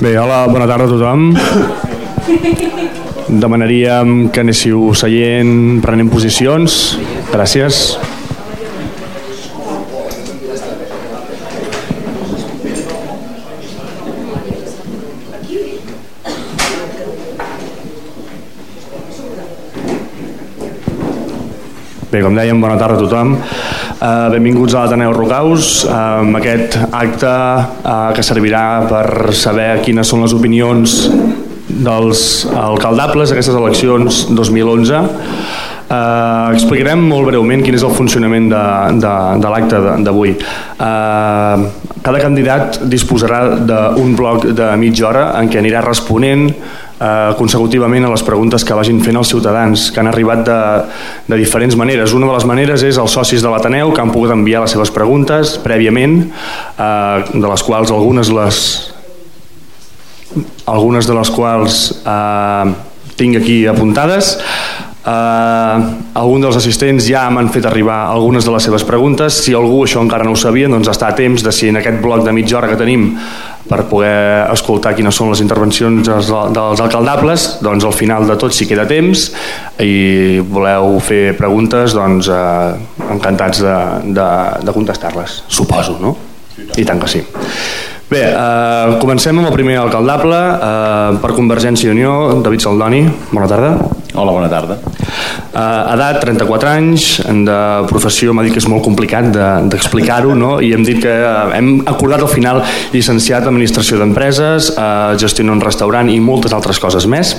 Bé, hola, bona tarda a tothom. Demanaríem que anéssiu seient, prenent posicions. Gràcies. Bé, com dèiem, bona tarda a tothom. Uh, benvinguts a l'Ateneu Rocaus, uh, amb aquest acte uh, que servirà per saber quines són les opinions dels alcaldables d'aquestes eleccions 2011. Uh, explicarem molt breument quin és el funcionament de, de, de l'acte d'avui. Uh, cada candidat disposarà d'un bloc de mitja hora en què anirà responent eh, consecutivament a les preguntes que vagin fent els ciutadans, que han arribat de, de diferents maneres. Una de les maneres és els socis de l'Ateneu, que han pogut enviar les seves preguntes prèviament, eh, de les quals algunes les algunes de les quals eh, tinc aquí apuntades. Uh, algun dels assistents ja m'han fet arribar algunes de les seves preguntes si algú això encara no ho sabia doncs està a temps de si en aquest bloc de mitja hora que tenim per poder escoltar quines són les intervencions dels, alcaldables doncs al final de tot si queda temps i voleu fer preguntes doncs uh, encantats de, de, de contestar-les suposo, no? i tant que sí Bé, eh, comencem amb el primer alcaldable eh, per Convergència i Unió, David Saldoni, bona tarda. Hola, bona tarda. Uh, edat, 34 anys, de professió m'ha dit que és molt complicat d'explicar-ho, de, no? i hem dit que uh, hem acordat al final llicenciat en Administració d'Empreses, uh, gestió en un restaurant i moltes altres coses més.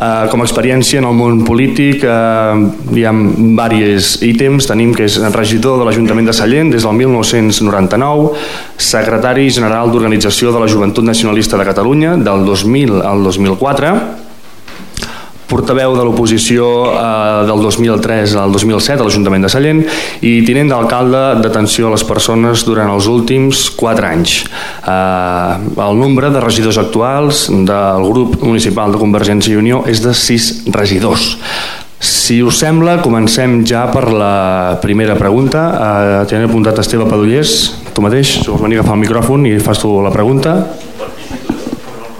Uh, com a experiència en el món polític uh, hi ha diversos ítems, tenim que és regidor de l'Ajuntament de Sallent des del 1999, secretari general d'Organització de la Joventut Nacionalista de Catalunya del 2000 al 2004, portaveu de l'oposició eh, del 2003 al 2007 a l'Ajuntament de Sallent i tinent d'alcalde d'atenció a les persones durant els últims 4 anys. Eh, el nombre de regidors actuals del grup municipal de Convergència i Unió és de 6 regidors. Si us sembla, comencem ja per la primera pregunta. Eh, Tenen apuntat Esteve Padullers, tu mateix, si vols venir a agafar el micròfon i fas tu la pregunta.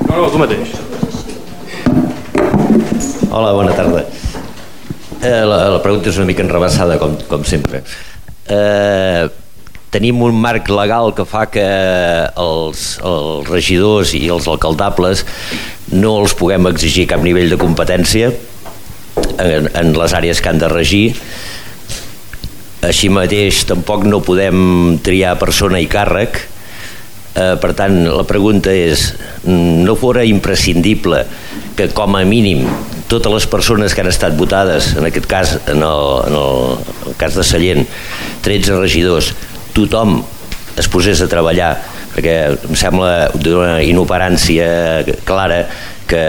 No, no, tu mateix. Hola, bona tarda. Eh, la, la pregunta és una mica enrebaçada, com, com sempre. Eh, tenim un marc legal que fa que els, els regidors i els alcaldables no els puguem exigir cap nivell de competència en, en les àrees que han de regir. Així mateix tampoc no podem triar persona i càrrec, Eh, per tant, la pregunta és, no fora imprescindible que com a mínim totes les persones que han estat votades, en aquest cas, en el, en el, en el cas de Sallent, 13 regidors, tothom es posés a treballar, perquè em sembla d'una inoperància clara que,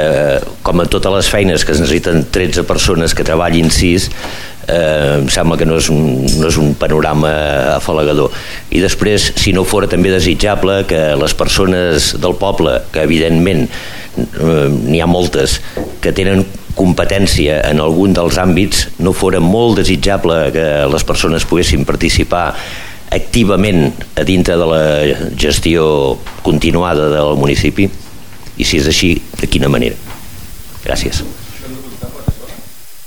com a totes les feines que es necessiten 13 persones que treballin 6, eh, em sembla que no és, un, no és un panorama afalagador. I després si no fora també desitjable que les persones del poble que evidentment eh, n'hi ha moltes que tenen competència en algun dels àmbits no fora molt desitjable que les persones poguessin participar activament a dintre de la gestió continuada del municipi? I si és així, de quina manera? Gràcies.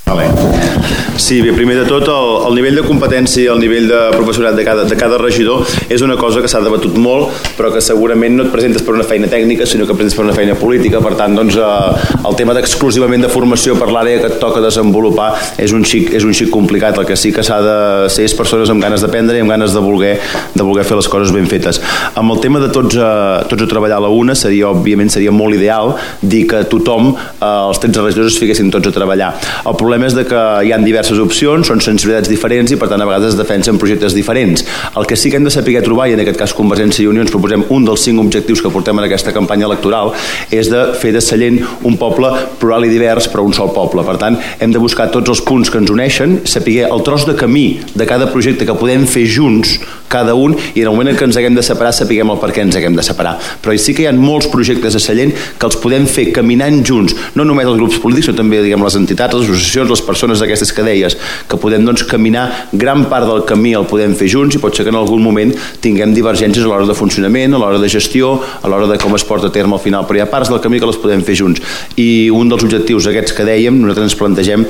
Vale. Sí, bé, primer de tot, el, el nivell de competència i el nivell de professorat de cada, de cada regidor és una cosa que s'ha debatut molt, però que segurament no et presentes per una feina tècnica, sinó que presentes per una feina política. Per tant, doncs, eh, el tema d'exclusivament de formació per l'àrea que et toca desenvolupar és un xic, és un xic complicat. El que sí que s'ha de ser és persones amb ganes d'aprendre i amb ganes de voler, de voler fer les coses ben fetes. Amb el tema de tots, a, tots a treballar a la una, seria, òbviament, seria molt ideal dir que tothom, eh, els 13 regidors, es fiquessin tots a treballar. El problema és de que hi han diverses opcions, són sensibilitats diferents i per tant a vegades es defensen projectes diferents. El que sí que hem de saber trobar, i en aquest cas Convergència i Unió ens proposem un dels cinc objectius que portem en aquesta campanya electoral, és de fer de Sallent un poble plural i divers però un sol poble. Per tant, hem de buscar tots els punts que ens uneixen, saber el tros de camí de cada projecte que podem fer junts cada un i en el moment en què ens haguem de separar sapiguem el per què ens haguem de separar. Però sí que hi ha molts projectes a Sallent que els podem fer caminant junts, no només els grups polítics, sinó també diguem, les entitats, les associacions, les persones aquestes que deies, que podem doncs, caminar gran part del camí el podem fer junts i pot ser que en algun moment tinguem divergències a l'hora de funcionament, a l'hora de gestió, a l'hora de com es porta a terme al final, però hi ha parts del camí que les podem fer junts. I un dels objectius aquests que dèiem, nosaltres ens plantegem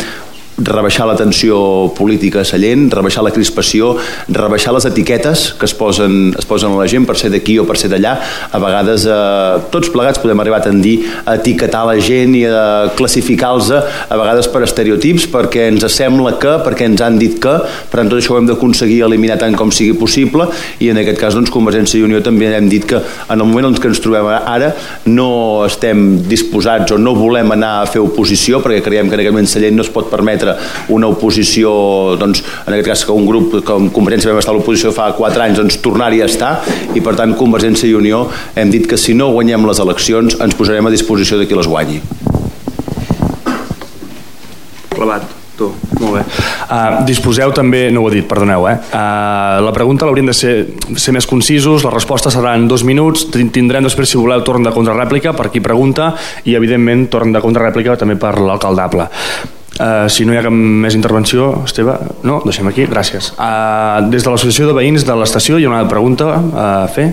rebaixar la tensió política a Sallent, rebaixar la crispació, rebaixar les etiquetes que es posen, es posen a la gent per ser d'aquí o per ser d'allà. A vegades eh, tots plegats podem arribar a tendir a etiquetar la gent i a classificar-los a vegades per estereotips, perquè ens sembla que, perquè ens han dit que, per tant tot això ho hem d'aconseguir eliminar tant com sigui possible i en aquest cas doncs, Convergència i Unió també hem dit que en el moment en què ens trobem ara no estem disposats o no volem anar a fer oposició perquè creiem que en aquest moment Sallent no es pot permetre permetre una oposició, doncs, en aquest cas que un grup com Convergència vam estar a l'oposició fa 4 anys, doncs tornar-hi a estar i per tant Convergència i Unió hem dit que si no guanyem les eleccions ens posarem a disposició de qui les guanyi. Clavat tu, molt bé. Uh, disposeu també, no ho he dit, perdoneu, eh? Uh, la pregunta l'haurien de ser, ser més concisos, la resposta serà en dos minuts, tindrem després, si voleu, torn de contrarèplica per qui pregunta i, evidentment, torn de contrarèplica també per l'alcaldable. Uh, si no hi ha cap més intervenció, Esteve, no, deixem aquí, gràcies. Uh, des de l'Associació de Veïns de l'Estació hi ha una pregunta a fer.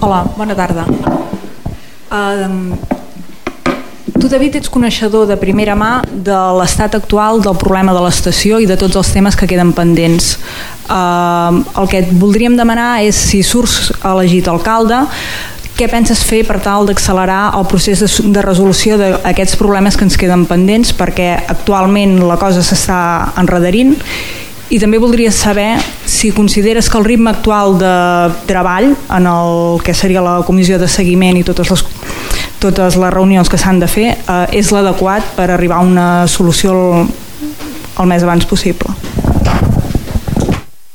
Hola, bona tarda. Uh, tu, David, ets coneixedor de primera mà de l'estat actual del problema de l'estació i de tots els temes que queden pendents. Uh, el que et voldríem demanar és si surts elegit alcalde, què penses fer per tal d'accelerar el procés de, de resolució d'aquests problemes que ens queden pendents perquè actualment la cosa s'està enredarint i també voldria saber si consideres que el ritme actual de treball en el que seria la comissió de seguiment i totes les, totes les reunions que s'han de fer eh, és l'adequat per arribar a una solució el, el més abans possible.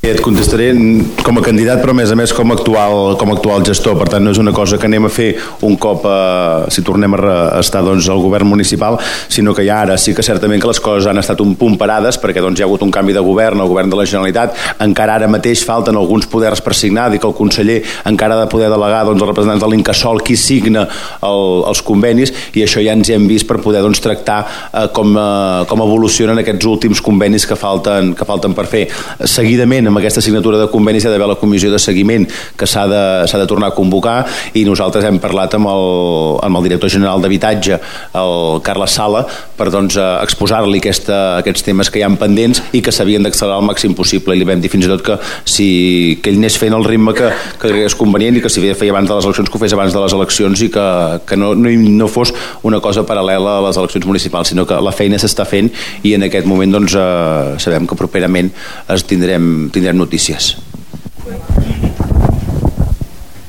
Et contestaré com a candidat, però a més a més com a actual, com a actual gestor. Per tant, no és una cosa que anem a fer un cop, eh, si tornem a estar doncs, al govern municipal, sinó que ja ara sí que certament que les coses han estat un punt parades, perquè doncs, hi ha hagut un canvi de govern, el govern de la Generalitat, encara ara mateix falten alguns poders per signar, dic que el conseller encara ha de poder delegar doncs, els representants de l'Incasol qui signa el, els convenis, i això ja ens hi hem vist per poder doncs, tractar eh, com, eh, com evolucionen aquests últims convenis que falten, que falten per fer. Seguidament, amb aquesta signatura de convenis hi ha d'haver la comissió de seguiment que s'ha de, de tornar a convocar i nosaltres hem parlat amb el, amb el director general d'habitatge, el Carles Sala, per doncs, exposar-li aquests temes que hi han pendents i que s'havien d'accelerar al màxim possible. I li vam dir fins i tot que, si, que ell anés fent el ritme que, que és convenient i que si feia abans de les eleccions que ho fes abans de les eleccions i que, que no, no, no fos una cosa paral·lela a les eleccions municipals sinó que la feina s'està fent i en aquest moment doncs, eh, sabem que properament es tindrem, tindrem tindrem notícies.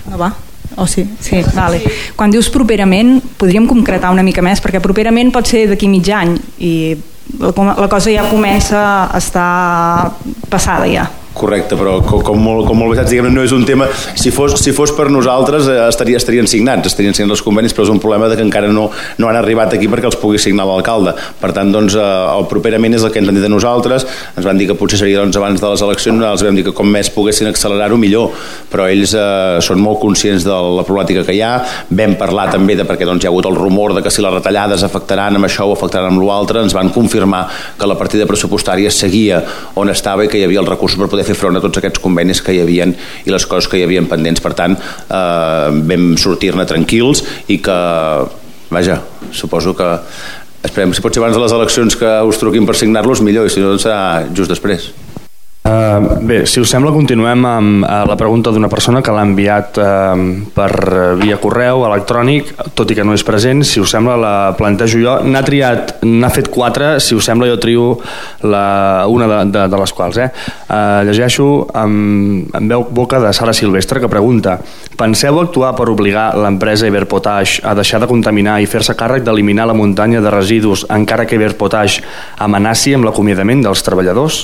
No va? O oh, sí, sí, vale. Quan dius properament, podríem concretar una mica més, perquè properament pot ser d'aquí mig any i la cosa ja comença a estar passada ja. Correcte, però com, molt, com molt bé saps, diguem no és un tema... Si fos, si fos per nosaltres eh, estaria, estarien signats, estarien signats els convenis, però és un problema de que encara no, no han arribat aquí perquè els pugui signar l'alcalde. Per tant, doncs, eh, el properament és el que ens han dit a nosaltres, ens van dir que potser seria doncs, abans de les eleccions, els vam dir que com més poguessin accelerar-ho millor, però ells eh, són molt conscients de la problemàtica que hi ha, vam parlar també de perquè doncs, hi ha hagut el rumor de que si les retallades afectaran amb això o afectaran amb l'altre, ens van confirmar que la partida pressupostària seguia on estava i que hi havia els recursos per poder fer front a tots aquests convenis que hi havien i les coses que hi havien pendents. Per tant, eh, vam sortir-ne tranquils i que, vaja, suposo que esperem, si pot ser abans de les eleccions que us truquin per signar-los, millor, i si no, doncs serà just després. Uh, bé, si us sembla continuem amb uh, la pregunta d'una persona que l'ha enviat uh, per via correu electrònic, tot i que no és present si us sembla la plantejo jo n'ha triat, n'ha fet quatre si us sembla jo trio la, una de, de, de les quals eh? Uh, llegeixo amb, amb veu boca de Sara Silvestre que pregunta penseu actuar per obligar l'empresa Iberpotash a deixar de contaminar i fer-se càrrec d'eliminar la muntanya de residus encara que Iberpotash amenaci amb l'acomiadament dels treballadors?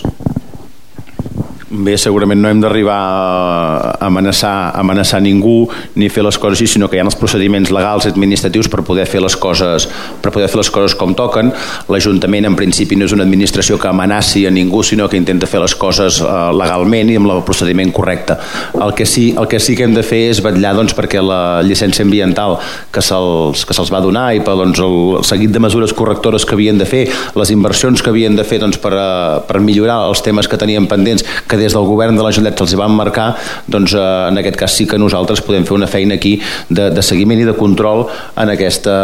Bé, segurament no hem d'arribar a amenaçar, a amenaçar ningú ni fer les coses així, sinó que hi ha els procediments legals i administratius per poder fer les coses per poder fer les coses com toquen. L'Ajuntament en principi no és una administració que amenaci a ningú, sinó que intenta fer les coses eh, legalment i amb el procediment correcte. El que sí, el que sí que hem de fer és vetllar doncs, perquè la llicència ambiental que se'ls se va donar i per doncs, el seguit de mesures correctores que havien de fer, les inversions que havien de fer doncs, per, a, per millorar els temes que tenien pendents, que des del govern de la Generalitat se'ls van marcar, doncs eh, en aquest cas sí que nosaltres podem fer una feina aquí de, de seguiment i de control en aquesta,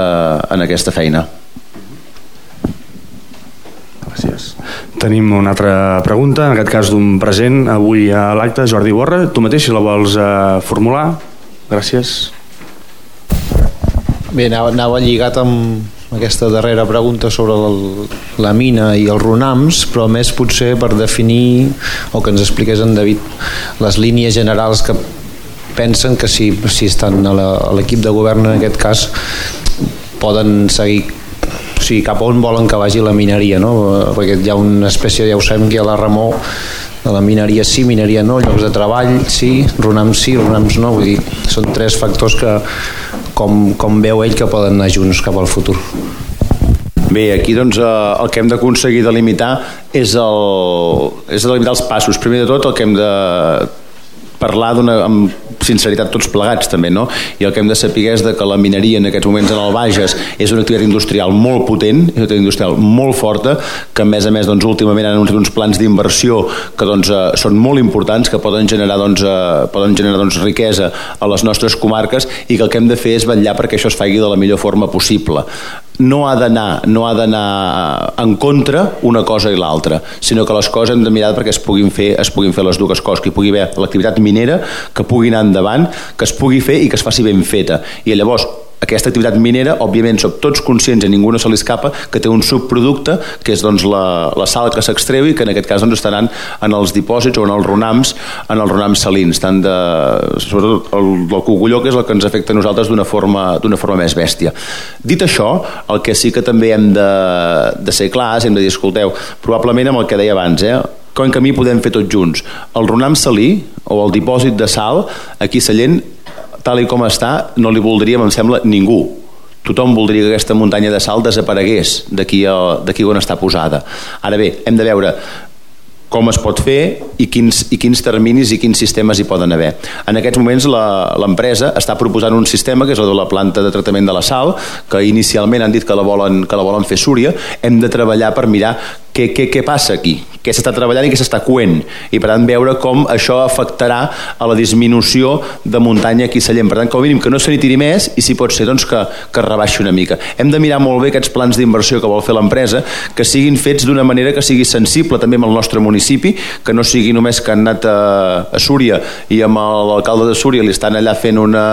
en aquesta feina. Gràcies. Tenim una altra pregunta, en aquest cas d'un present avui a l'acte, Jordi Borra. Tu mateix, si la vols eh, formular. Gràcies. Bé, anava, anava lligat amb, aquesta darrera pregunta sobre el, la mina i els runams, però més potser per definir o que ens expliqués en David les línies generals que pensen que si, si estan a l'equip de govern en aquest cas poden seguir o sigui, cap on volen que vagi la mineria no? perquè hi ha una espècie, ja ho sabem que ha la remor de la mineria sí, mineria no, llocs de treball sí, runams sí, runams no vull dir, són tres factors que com, com veu ell que poden anar junts cap al futur Bé, aquí doncs, eh, el que hem d'aconseguir delimitar és, el, és delimitar els passos. Primer de tot el que hem de parlar amb sinceritat tots plegats també, no? I el que hem de saber és de que la mineria en aquests moments en el Bages és una activitat industrial molt potent, és una activitat industrial molt forta, que a més a més doncs, últimament han anunciat uns plans d'inversió que doncs, eh, són molt importants, que poden generar, doncs, eh, poden generar doncs, riquesa a les nostres comarques i que el que hem de fer és vetllar perquè això es faci de la millor forma possible no ha d'anar no ha d'anar en contra una cosa i l'altra, sinó que les coses hem de mirar perquè es puguin fer, es puguin fer les dues coses, que hi pugui haver l'activitat minera, que pugui anar endavant, que es pugui fer i que es faci ben feta. I llavors aquesta activitat minera, òbviament som tots conscients i ningú no se li escapa que té un subproducte que és doncs, la, la sal que s'extreu i que en aquest cas doncs, estaran en els dipòsits o en els ronams, en els ronams salins, tant de, sobretot el, el cogulló que és el que ens afecta a nosaltres d'una forma, forma més bèstia. Dit això, el que sí que també hem de, de ser clars, hem de dir, escolteu, probablement amb el que deia abans, eh, com camí podem fer tots junts. El ronam salí o el dipòsit de sal aquí Sallent tal i com està, no li voldríem, em sembla, ningú. Tothom voldria que aquesta muntanya de sal desaparegués d'aquí on està posada. Ara bé, hem de veure com es pot fer i quins, i quins terminis i quins sistemes hi poden haver. En aquests moments l'empresa està proposant un sistema que és el de la planta de tractament de la sal, que inicialment han dit que la volen, que la volen fer Súria. Hem de treballar per mirar què, què, què passa aquí, què s'està treballant i què s'està coent i per tant veure com això afectarà a la disminució de muntanya aquí a Sallent. Per tant com a mínim que no se n'hi tiri més i si pot ser doncs que, que rebaixi una mica. Hem de mirar molt bé aquests plans d'inversió que vol fer l'empresa que siguin fets d'una manera que sigui sensible també amb el nostre municipi que no sigui només que han anat a, a Súria i amb l'alcalde de Súria li estan allà fent una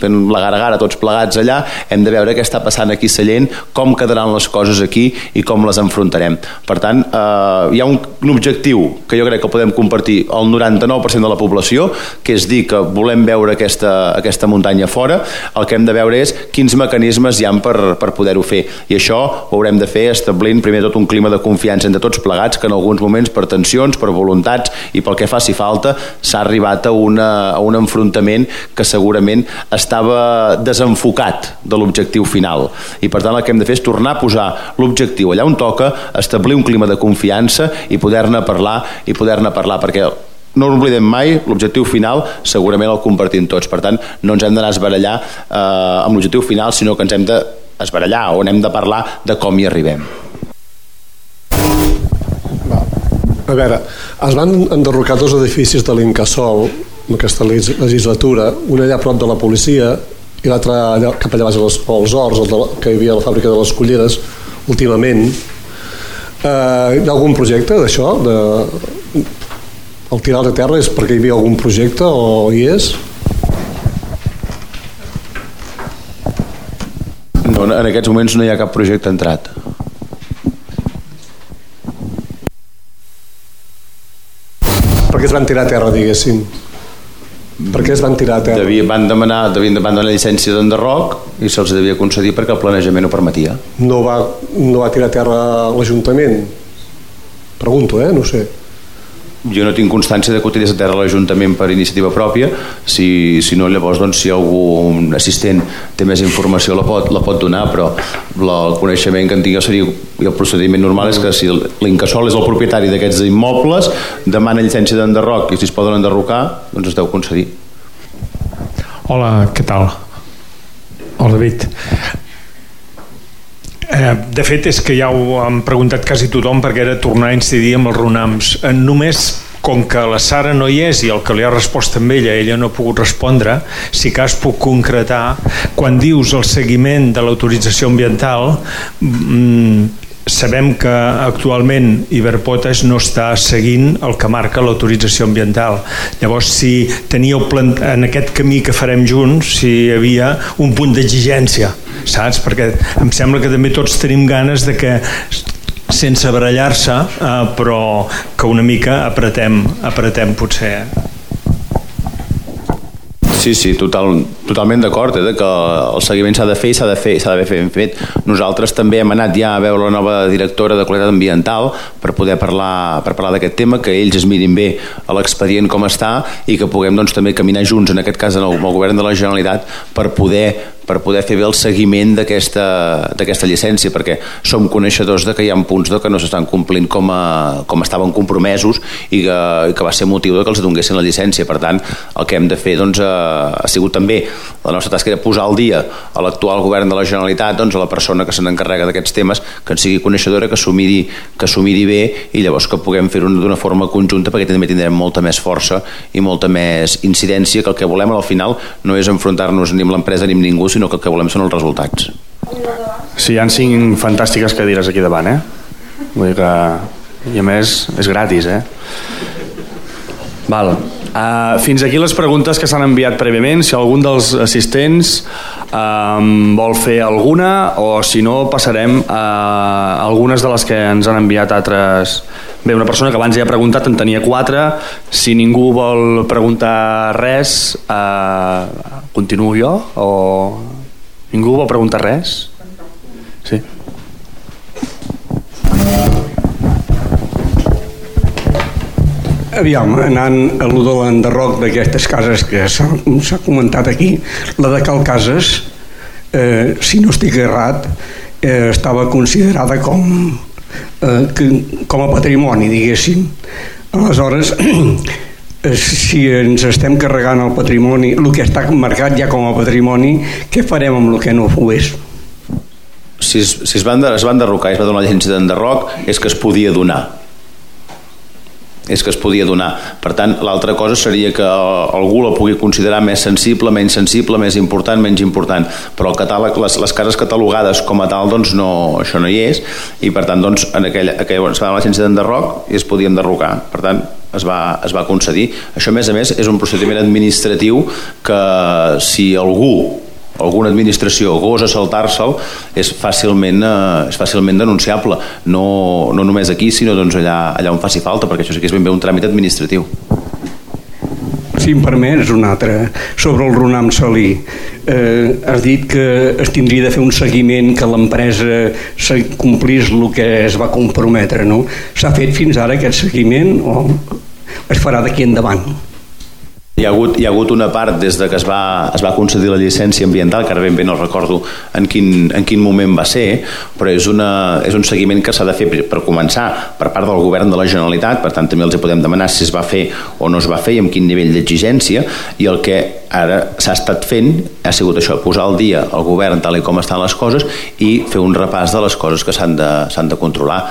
fent la gara-gara tots plegats allà. Hem de veure què està passant aquí a Sallent com quedaran les coses aquí i com les enfrontarem. Per tant, eh, hi ha un, un objectiu que jo crec que podem compartir el 99% de la població, que és dir que volem veure aquesta, aquesta muntanya fora, el que hem de veure és quins mecanismes hi han per, per poder-ho fer. I això ho haurem de fer establint primer tot un clima de confiança entre tots plegats, que en alguns moments per tensions, per voluntats i pel que faci falta s'ha arribat a, una, a un enfrontament que segurament estava desenfocat de l'objectiu final. I per tant el que hem de fer és tornar a posar l'objectiu allà on toca, establir un clima de confiança i poder-ne parlar i poder-ne parlar perquè no oblidem mai, l'objectiu final segurament el compartim tots, per tant no ens hem d'anar a esbarallar eh, amb l'objectiu final sinó que ens hem d'esbarallar o hem de parlar de com hi arribem. A veure, es van enderrocar dos edificis de l'Incasol en aquesta legislatura, un allà prop de la policia i l'altre cap allà baix als, als horts, el de, que hi havia a la fàbrica de les Culleres, últimament Eh, hi ha algun projecte d'això? De... El tirar de terra és perquè hi havia algun projecte o hi és? No, en aquests moments no hi ha cap projecte entrat. Per què es van tirar a terra, diguéssim? Per què es van tirar a terra? Devia, van, demanar, devien demanar llicència d'enderroc i se'ls devia concedir perquè el planejament ho permetia. No va, no va tirar a terra l'Ajuntament? Pregunto, eh? No sé. Jo no tinc constància de que a terra l'Ajuntament per iniciativa pròpia. Si, si no llavors doncs, si algun assistent té més informació la pot, la pot donar però la, el coneixement que en tinc jo seria i el procediment normal és que si l'Incasol és el propietari d'aquests immobles demana llicència d'enderroc i si es poden enderrocar doncs es deu concedir. Hola, què tal? Hola David Eh, de fet, és que ja ho han preguntat quasi tothom perquè era tornar a incidir amb els RUNAMs. Eh, només com que la Sara no hi és i el que li ha respost amb ella, ella no ha pogut respondre, si cas puc concretar, quan dius el seguiment de l'autorització ambiental, mm, sabem que actualment Iberpotes no està seguint el que marca l'autorització ambiental. Llavors, si teníeu en aquest camí que farem junts, si hi havia un punt d'exigència, saps? Perquè em sembla que també tots tenim ganes de que sense barallar-se, eh, però que una mica apretem, apretem potser. Eh? Sí, sí, total, totalment d'acord, eh, que el seguiment s'ha de fer i s'ha de fer s'ha d'haver ben fet. Nosaltres també hem anat ja a veure la nova directora de qualitat ambiental per poder parlar per parlar d'aquest tema, que ells es mirin bé a l'expedient com està i que puguem doncs, també caminar junts, en aquest cas en el, el govern de la Generalitat, per poder per poder fer bé el seguiment d'aquesta llicència, perquè som coneixedors de que hi ha punts de que no s'estan complint com, a, com estaven compromesos i que, que va ser motiu de que els donessin la llicència. Per tant, el que hem de fer doncs, ha, ha sigut també la nostra tasca de posar al dia a l'actual govern de la Generalitat doncs, a la persona que se n'encarrega d'aquests temes, que en sigui coneixedora, que s'ho miri, que miri bé i llavors que puguem fer-ho d'una forma conjunta perquè també tindrem molta més força i molta més incidència que el que volem al final no és enfrontar-nos ni amb l'empresa ni amb ningú, sinó que el que volem són els resultats. Sí, hi ha cinc fantàstiques cadires aquí davant, eh? Vull dir que... I a més, és gratis, eh? Val. Uh, fins aquí les preguntes que s'han enviat prèviament. Si algun dels assistents um, vol fer alguna o si no passarem a algunes de les que ens han enviat altres... Bé, una persona que abans ja ha preguntat en tenia quatre. Si ningú vol preguntar res, uh, continuo jo o Ningú vol preguntar res? Sí. Aviam, anant a lo de l'enderroc d'aquestes cases que s'ha comentat aquí, la de Cal Cases, eh, si no estic errat, eh, estava considerada com, eh, que, com a patrimoni, diguéssim. Aleshores, Eh, si ens estem carregant el patrimoni, el que està marcat ja com a patrimoni, què farem amb el que no ho és? Si es, si es, van, es van derrocar i es va donar l'agència d'enderroc, és que es podia donar és que es podia donar. Per tant, l'altra cosa seria que algú la pugui considerar més sensible, menys sensible, més important, menys important. Però el catàleg, les, les cases catalogades com a tal, doncs no, això no hi és, i per tant, doncs, en aquella, aquella, es va l'agència d'enderroc i es podia enderrocar. Per tant, es va, es va concedir. Això, a més a més, és un procediment administratiu que si algú alguna administració gosa saltar-se'l és fàcilment, eh, és fàcilment denunciable no, no només aquí sinó doncs allà, allà on faci falta perquè això sí que és ben bé un tràmit administratiu si em permets, un altre, sobre el Runam Salí. Eh, has dit que es tindria de fer un seguiment que l'empresa complís el que es va comprometre, no? S'ha fet fins ara aquest seguiment o es farà d'aquí endavant? Hi ha, hagut, hi ha hagut una part des de que es va, es va concedir la llicència ambiental, que ara ben bé no recordo en quin, en quin moment va ser, però és, una, és un seguiment que s'ha de fer per començar per part del govern de la Generalitat, per tant també els podem demanar si es va fer o no es va fer i amb quin nivell d'exigència, i el que ara s'ha estat fent ha sigut això, posar al dia el govern tal com estan les coses i fer un repàs de les coses que s'han de, de controlar.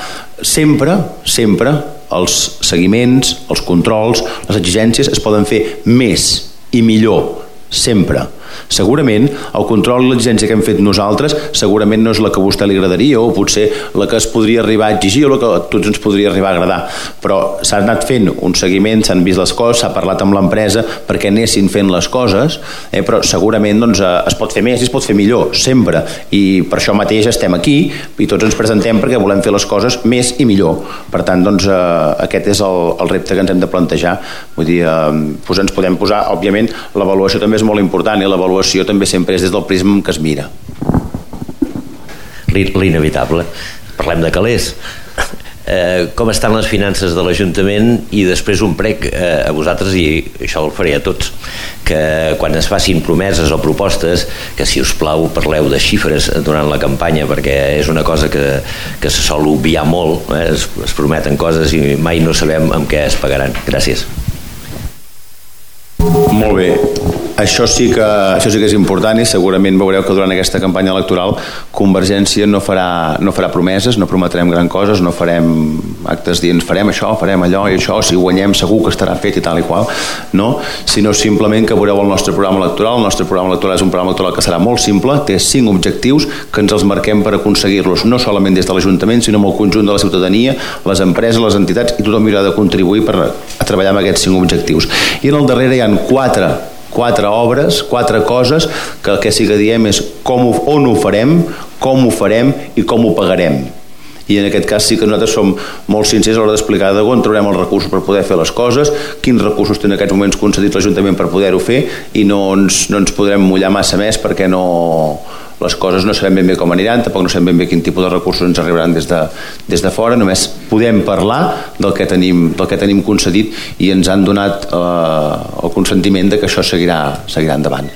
Sempre, sempre els seguiments, els controls, les exigències es poden fer més i millor, sempre Segurament el control i l'exigència que hem fet nosaltres segurament no és la que a vostè li agradaria o potser la que es podria arribar a exigir o la que a tots ens podria arribar a agradar, però s'ha anat fent un seguiment, s'han vist les coses, s'ha parlat amb l'empresa perquè anessin fent les coses, eh, però segurament doncs, eh, es pot fer més i es pot fer millor, sempre, i per això mateix estem aquí i tots ens presentem perquè volem fer les coses més i millor. Per tant, doncs, eh, aquest és el, el repte que ens hem de plantejar. Vull dir, eh, doncs ens podem posar, òbviament, l'avaluació també és molt important i l'avaluació l'avaluació també sempre és des del prisma que es mira. L'inevitable. Parlem de calés. eh, com estan les finances de l'Ajuntament i després un prec eh, a vosaltres i això el faré a tots que quan es facin promeses o propostes que si us plau parleu de xifres durant la campanya perquè és una cosa que, que se sol obviar molt eh? es, es prometen coses i mai no sabem amb què es pagaran gràcies molt bé això sí, que, això sí que és important i segurament veureu que durant aquesta campanya electoral Convergència no farà, no farà promeses, no prometrem gran coses, no farem actes dient farem això, farem allò i això, si guanyem segur que estarà fet i tal i qual, no? sinó simplement que veureu el nostre programa electoral. El nostre programa electoral és un programa electoral que serà molt simple, té cinc objectius que ens els marquem per aconseguir-los, no solament des de l'Ajuntament, sinó amb el conjunt de la ciutadania, les empreses, les entitats i tothom haurà de contribuir per a treballar amb aquests cinc objectius. I en el darrere hi han quatre quatre obres, quatre coses que el que sí que diem és com ho, on ho farem, com ho farem i com ho pagarem i en aquest cas sí que nosaltres som molt sincers a l'hora d'explicar d'on trobarem els recursos per poder fer les coses, quins recursos té en aquests moments concedits l'Ajuntament per poder-ho fer i no ens, no ens podrem mullar massa més perquè no, les coses no sabem ben bé com aniran, tampoc no sabem ben bé quin tipus de recursos ens arribaran des de, des de fora, només podem parlar del que tenim, del que tenim concedit i ens han donat eh, el consentiment de que això seguirà, seguirà endavant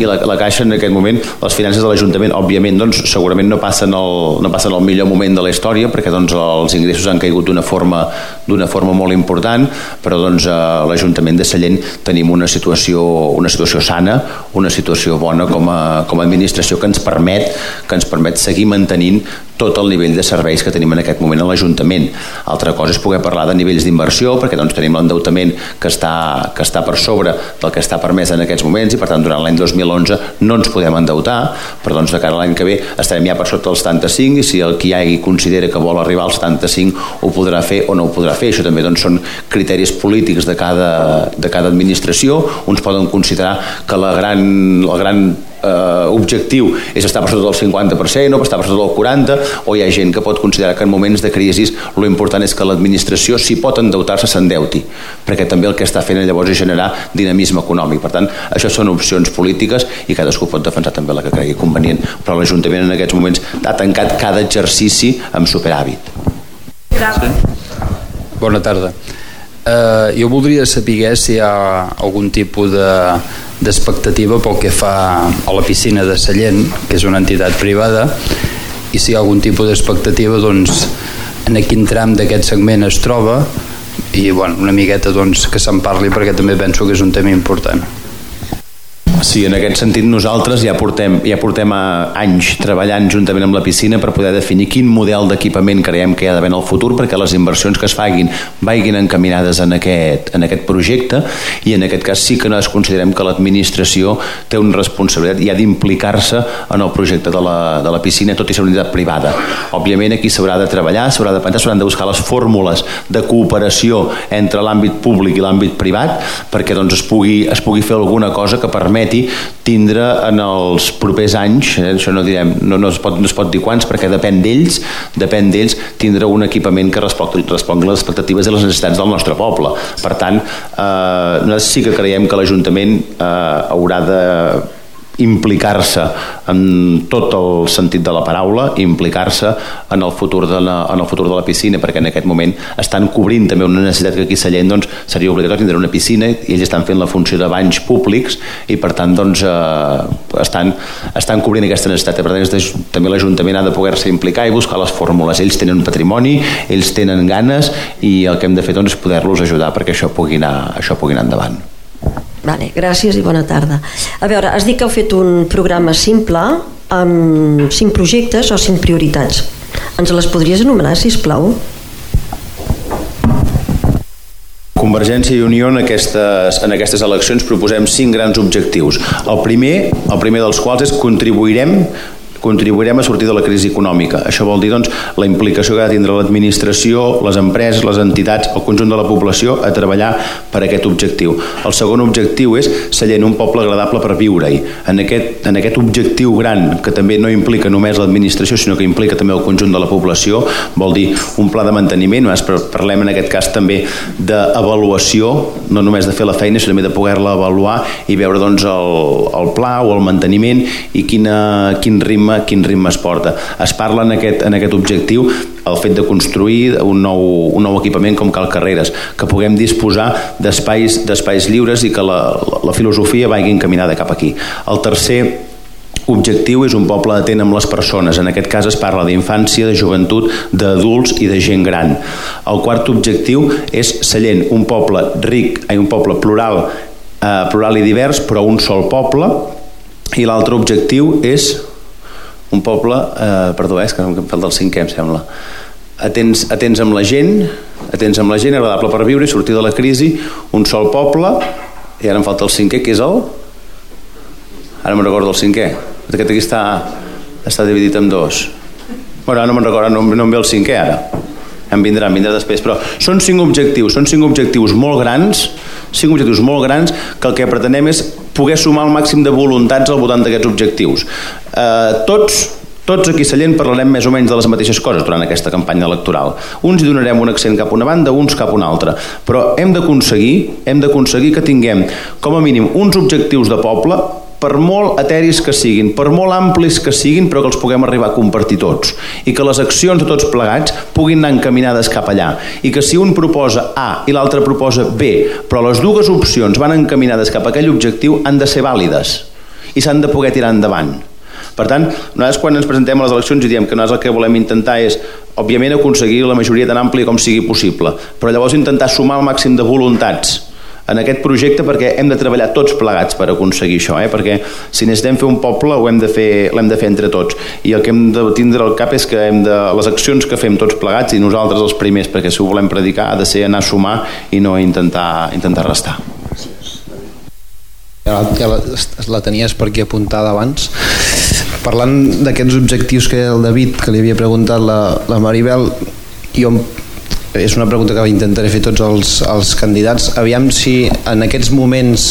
i la, la Caixa en aquest moment, les finances de l'Ajuntament òbviament doncs, segurament no passen, el, no passen el millor moment de la història perquè doncs, els ingressos han caigut d'una forma, d'una forma molt important però doncs, a l'Ajuntament de Sallent tenim una situació, una situació sana una situació bona com a, com a administració que ens permet que ens permet seguir mantenint tot el nivell de serveis que tenim en aquest moment a l'Ajuntament. Altra cosa és poder parlar de nivells d'inversió, perquè doncs, tenim l'endeutament que, està, que està per sobre del que està permès en aquests moments i per tant durant l'any 2011 no ens podem endeutar, però doncs de cara a l'any que ve estarem ja per sota dels 75 i si el que hi hagi considera que vol arribar als 75 ho podrà fer o no ho podrà fer. Això també doncs, són criteris polítics de cada, de cada administració. Uns poden considerar que la gran, el gran eh, objectiu és estar per sota del 50% o estar per sota del 40% o hi ha gent que pot considerar que en moments de crisi lo important és que l'administració si pot endeutar-se s'endeuti perquè també el que està fent llavors és generar dinamisme econòmic. Per tant això són opcions polítiques i cadascú pot defensar també la que cregui convenient però l'Ajuntament en aquests moments ha tancat cada exercici amb superàvit. Sí? Bona tarda. Uh, jo voldria saber si hi ha algun tipus d'expectativa de, pel que fa a la piscina de Sallent, que és una entitat privada, i si hi ha algun tipus d'expectativa doncs, en quin tram d'aquest segment es troba i bueno, una miqueta doncs, que se'n parli perquè també penso que és un tema important. Sí, en aquest sentit nosaltres ja portem, ja portem anys treballant juntament amb la piscina per poder definir quin model d'equipament creiem que hi ha d'haver en el futur perquè les inversions que es facin vagin encaminades en aquest, en aquest projecte i en aquest cas sí que es considerem que l'administració té una responsabilitat i ha d'implicar-se en el projecte de la, de la piscina tot i ser una entitat privada. Òbviament aquí s'haurà de treballar, s'haurà de pensar, s'hauran de buscar les fórmules de cooperació entre l'àmbit públic i l'àmbit privat perquè doncs, es, pugui, es pugui fer alguna cosa que permeti permeti tindre en els propers anys, eh, això no direm, no, no, es pot, no es pot dir quants perquè depèn d'ells, depèn d'ells tindre un equipament que respongui, respongui les expectatives i les necessitats del nostre poble. Per tant, eh, nosaltres sí que creiem que l'Ajuntament eh, haurà de implicar-se en tot el sentit de la paraula, implicar-se en el futur de la, en el futur de la piscina, perquè en aquest moment estan cobrint també una necessitat que aquí a Sallent doncs, seria obligatori tindre una piscina i ells estan fent la funció de banys públics i per tant doncs, eh, estan, estan cobrint aquesta necessitat. Per tant, també l'Ajuntament ha de poder-se implicar i buscar les fórmules. Ells tenen un patrimoni, ells tenen ganes i el que hem de fer doncs, és poder-los ajudar perquè això pugui anar, això pugui anar endavant. Vale, gràcies i bona tarda. A veure, has dit que heu fet un programa simple amb cinc projectes o cinc prioritats. Ens les podries anomenar, si plau? Convergència i Unió en aquestes, en aquestes eleccions proposem cinc grans objectius. El primer, el primer dels quals és contribuirem contribuirem a sortir de la crisi econòmica. Això vol dir doncs, la implicació que ha de tindre l'administració, les empreses, les entitats, el conjunt de la població a treballar per aquest objectiu. El segon objectiu és Sallent, un poble agradable per viure-hi. En, aquest, en aquest objectiu gran, que també no implica només l'administració, sinó que implica també el conjunt de la població, vol dir un pla de manteniment, només parlem en aquest cas també d'avaluació, no només de fer la feina, sinó també de poder-la avaluar i veure doncs, el, el pla o el manteniment i quina, quin ritme ritme, quin ritme es porta. Es parla en aquest, en aquest objectiu el fet de construir un nou, un nou equipament com Cal Carreres, que puguem disposar d'espais d'espais lliures i que la, la, la filosofia vagi encaminada cap aquí. El tercer objectiu és un poble atent amb les persones. En aquest cas es parla d'infància, de joventut, d'adults i de gent gran. El quart objectiu és Sallent, un poble ric, un poble plural, eh, plural i divers, però un sol poble, i l'altre objectiu és un poble, eh, perdó, eh, és que em falta el cinquè, em sembla, atents, atents amb la gent, atents amb la gent, agradable per viure i sortir de la crisi, un sol poble, i ara em falta el cinquè, que és el... Ara me'n recordo el cinquè. Aquest aquí està, està dividit en dos. Bueno, no me'n recordo, no, no em ve el cinquè ara. Em vindrà, em vindrà després. Però són cinc objectius, són cinc objectius molt grans, cinc objectius molt grans, que el que pretenem és poder sumar el màxim de voluntats al voltant d'aquests objectius. Eh, tots tots aquí a Sallent parlarem més o menys de les mateixes coses durant aquesta campanya electoral. Uns hi donarem un accent cap a una banda, uns cap a una altra. Però hem d'aconseguir hem d'aconseguir que tinguem com a mínim uns objectius de poble per molt eteris que siguin, per molt amplis que siguin, però que els puguem arribar a compartir tots. I que les accions de tots plegats puguin anar encaminades cap allà. I que si un proposa A i l'altre proposa B, però les dues opcions van encaminades cap a aquell objectiu, han de ser vàlides i s'han de poder tirar endavant. Per tant, nosaltres quan ens presentem a les eleccions i diem que nosaltres el que volem intentar és, òbviament, aconseguir la majoria tan àmplia com sigui possible, però llavors intentar sumar el màxim de voluntats en aquest projecte perquè hem de treballar tots plegats per aconseguir això, eh? perquè si necessitem fer un poble ho hem de fer, l'hem de fer entre tots i el que hem de tindre al cap és que hem de, les accions que fem tots plegats i nosaltres els primers, perquè si ho volem predicar ha de ser anar a sumar i no intentar, intentar restar. Ja la, la tenies per aquí apuntada abans parlant d'aquests objectius que el David que li havia preguntat la, la Maribel jo és una pregunta que intentaré fer tots els, els candidats. Aviam si en aquests moments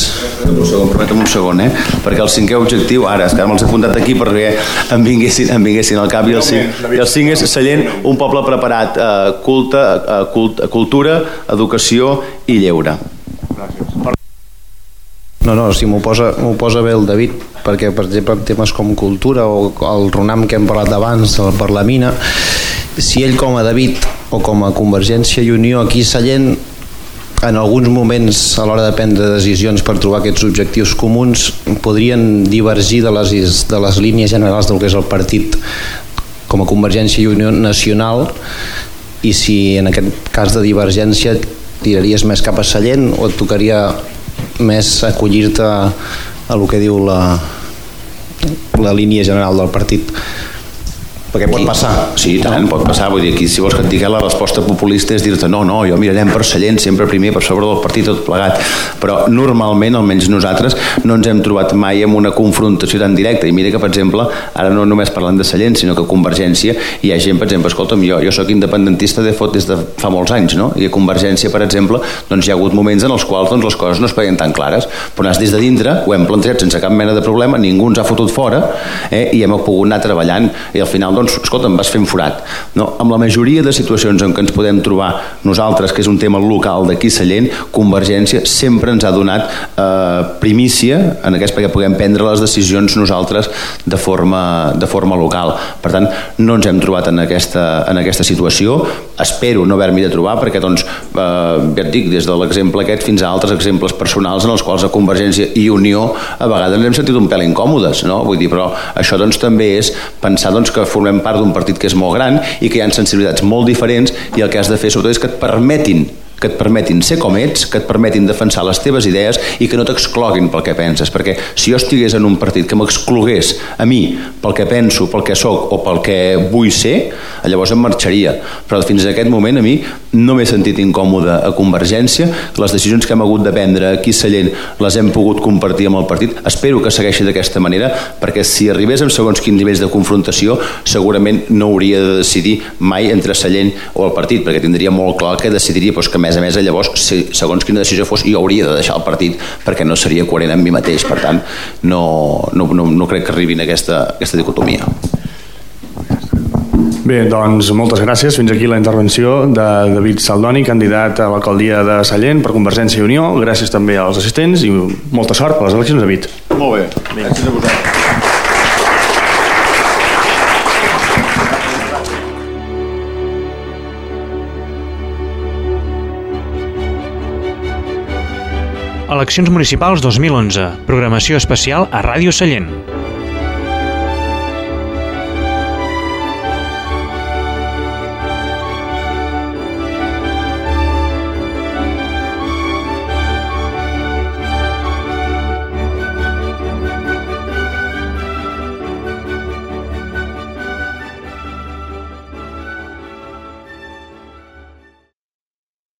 un segon, permetem un segon, eh? perquè el cinquè objectiu, ara, és que ara me'ls he apuntat aquí perquè em vinguessin, em vinguessin al cap i el cinc, i el cinc és Sallent, un poble preparat eh, culte, eh, cult, cultura, educació i lleure. No, no, si m'ho posa, posa bé el David perquè per exemple temes com cultura o el Ronam que hem parlat abans per la mina si ell com a David o com a Convergència i Unió aquí Sallent en alguns moments a l'hora de prendre decisions per trobar aquests objectius comuns podrien divergir de les, de les línies generals del que és el partit com a Convergència i Unió Nacional i si en aquest cas de divergència tiraries més cap a Sallent o et tocaria més acollir-te a el que diu la, la línia general del partit perquè pot passar. Sí, tant, pot passar. Vull dir, aquí, si vols que et digui la resposta populista és dir-te no, no, jo mirarem per Sallent sempre primer per sobre del partit tot plegat. Però normalment, almenys nosaltres, no ens hem trobat mai amb una confrontació tan directa. I mira que, per exemple, ara no només parlant de Sallent, sinó que Convergència hi ha gent, per exemple, escolta'm, jo, jo sóc independentista de fot des de fa molts anys, no? I a Convergència, per exemple, doncs hi ha hagut moments en els quals doncs, les coses no es veien tan clares, però des de dintre ho hem plantejat sense cap mena de problema, ningú ens ha fotut fora eh? i hem pogut anar treballant i al final doncs, escolta, em vas fent forat. No, amb la majoria de situacions en què ens podem trobar nosaltres, que és un tema local d'aquí Sallent, Convergència sempre ens ha donat eh, primícia en aquest perquè puguem prendre les decisions nosaltres de forma, de forma local. Per tant, no ens hem trobat en aquesta, en aquesta situació. Espero no haver-m'hi de trobar perquè, doncs, eh, ja et dic, des de l'exemple aquest fins a altres exemples personals en els quals a Convergència i Unió a vegades ens hem sentit un pèl incòmodes, no? Vull dir, però això doncs també és pensar doncs, que formem part d'un partit que és molt gran i que hi ha sensibilitats molt diferents i el que has de fer sobretot és que et permetin que et permetin ser com ets, que et permetin defensar les teves idees i que no t'excloguin pel que penses, perquè si jo estigués en un partit que m'exclogués a mi pel que penso, pel que sóc o pel que vull ser, llavors em marxaria. Però fins a aquest moment a mi no m'he sentit incòmode a Convergència, les decisions que hem hagut de prendre aquí a Sallent les hem pogut compartir amb el partit. Espero que segueixi d'aquesta manera, perquè si arribés en segons quins nivells de confrontació, segurament no hauria de decidir mai entre Sallent o el partit, perquè tindria molt clar que decidiria doncs, que més a més llavors si, segons quina decisió fos jo hauria de deixar el partit perquè no seria coherent amb mi mateix per tant no, no, no, no crec que arribin a aquesta, aquesta dicotomia Bé, doncs moltes gràcies. Fins aquí la intervenció de David Saldoni, candidat a l'alcaldia de Sallent per Convergència i Unió. Gràcies també als assistents i molta sort per les eleccions, David. Molt bé. Gràcies a vosaltres. Eleccions Municipals 2011. Programació especial a Ràdio Sallent.